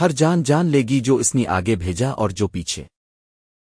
ہر جان جان لے گی جو اس نے آگے بھیجا اور جو پیچھے۔